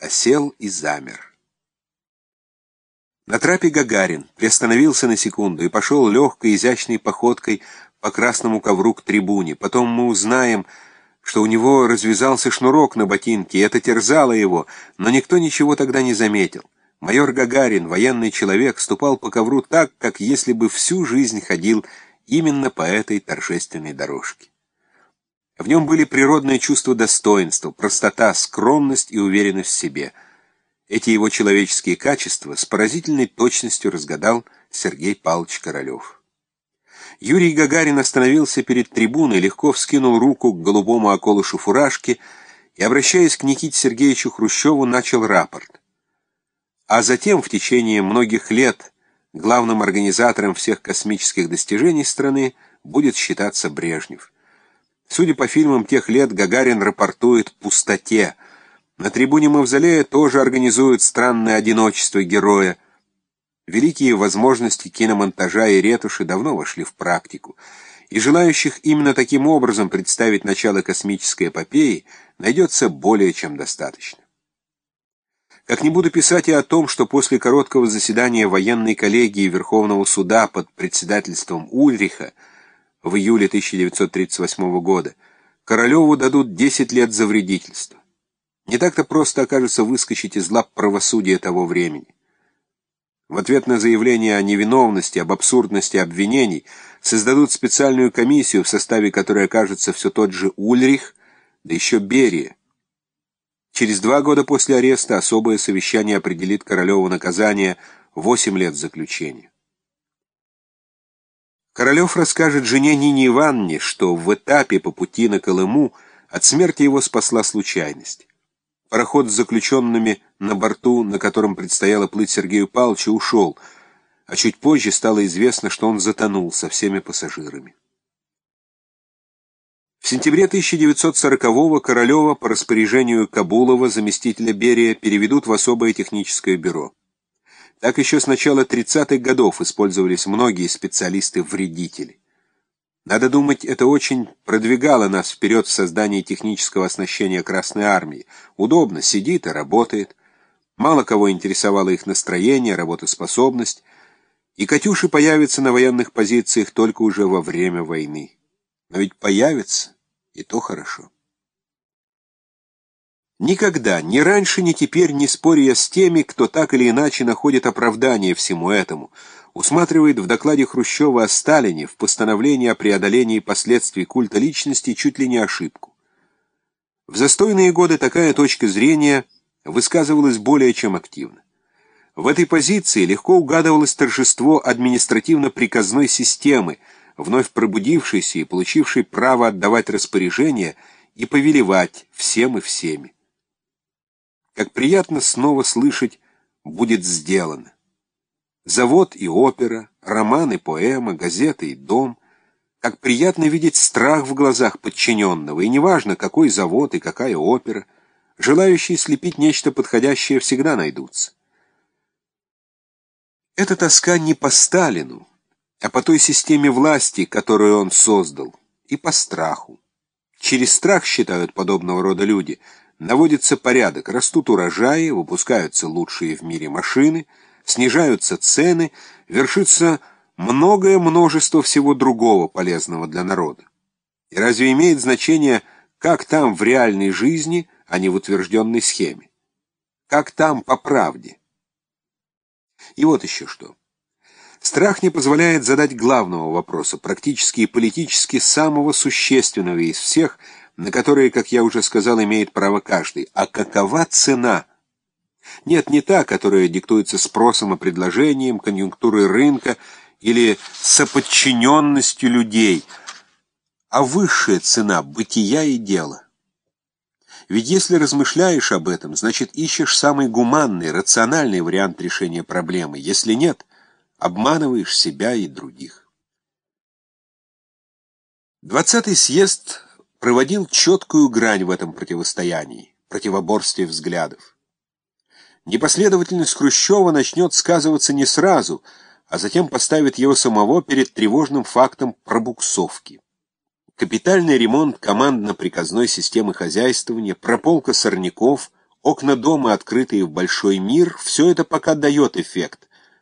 осел и замер. На трапе Гагарин приостановился на секунду и пошел легкой, изящной походкой по красному ковру к трибуне. Потом мы узнаем, что у него развязался шнурок на ботинке, и это терзало его, но никто ничего тогда не заметил. Майор Гагарин, военный человек, ступал по ковру так, как если бы всю жизнь ходил именно по этой торжественной дорожке. В нем были природное чувство достоинства, простота, скромность и уверенность в себе — эти его человеческие качества с поразительной точностью разгадал Сергей Павлович Королев. Юрий Гагарин остановился перед трибуной, легко вскинул руку к голубому околышу фуражки и, обращаясь к Никите Сергеевичу Хрущеву, начал рапорт. А затем, в течение многих лет, главным организатором всех космических достижений страны будет считаться Брежнев. Судя по фильмам тех лет, Гагарин рапортует «пустоте», на трибуне Мавзолея тоже организуют странное одиночество героя. Великие возможности киномонтажа и ретуши давно вошли в практику, и желающих именно таким образом представить начало космической эпопеи найдется более чем достаточно. Как не буду писать и о том, что после короткого заседания военной коллегии Верховного суда под председательством Ульриха в июле 1938 года Королеву дадут 10 лет за вредительство. Не так-то просто окажется выскочить из лап правосудия того времени. В ответ на заявление о невиновности, об абсурдности обвинений создадут специальную комиссию, в составе которой окажется все тот же Ульрих, да еще Берия. Через два года после ареста особое совещание определит Королеву наказание 8 лет заключения. Королев расскажет жене Нине Ивановне, что в этапе по пути на Колыму от смерти его спасла случайность. Пароход с заключенными на борту, на котором предстояло плыть Сергею Павловичу, ушел, а чуть позже стало известно, что он затонул со всеми пассажирами. В сентябре 1940-го Королева по распоряжению Кабулова, заместителя Берия, переведут в особое техническое бюро. Так еще с начала 30-х годов использовались многие специалисты-вредители. Надо думать, это очень продвигало нас вперед в создании технического оснащения Красной Армии. Удобно, сидит и работает. Мало кого интересовало их настроение, работоспособность. И «Катюши» появятся на военных позициях только уже во время войны. Но ведь появятся, и то хорошо. Никогда, ни раньше, ни теперь, не споря с теми, кто так или иначе находит оправдание всему этому – усматривает в докладе Хрущева о Сталине в постановлении о преодолении последствий культа личности чуть ли не ошибку. В застойные годы такая точка зрения высказывалась более чем активно. В этой позиции легко угадывалось торжество административно-приказной системы, вновь пробудившейся и получившей право отдавать распоряжения и повелевать всем и всеми. Как приятно снова слышать «будет сделано». Завод и опера, роман и поэма, газета и дом. Как приятно видеть страх в глазах подчиненного, и неважно, какой завод и какая опера, желающие слепить нечто подходящее всегда найдутся. Эта тоска не по Сталину, а по той системе власти, которую он создал, и по страху. Через страх, считают подобного рода люди, наводится порядок, растут урожаи, выпускаются лучшие в мире машины — снижаются цены, вершится многое множество всего другого полезного для народа. И разве имеет значение, как там в реальной жизни, а не в утвержденной схеме? Как там по правде? И вот еще что. Страх не позволяет задать главного вопроса, практически и политически самого существенного из всех, на которые, как я уже сказал, имеет право каждый. А какова цена – нет, не та, которая диктуется спросом и предложением, конъюнктурой рынка или соподчиненностью людей, а высшая цена бытия и дела. Ведь если размышляешь об этом, значит ищешь самый гуманный, рациональный вариант решения проблемы. Если нет, обманываешь себя и других. Двадцатый съезд проводил четкую грань в этом противостоянии, противоборстве взглядов. Непоследовательность Хрущева начнет сказываться не сразу, а затем поставит его самого перед тревожным фактом пробуксовки. Капитальный ремонт командно-приказной системы хозяйствования, прополка сорняков, окна дома, открытые в большой мир, все это пока дает эффект.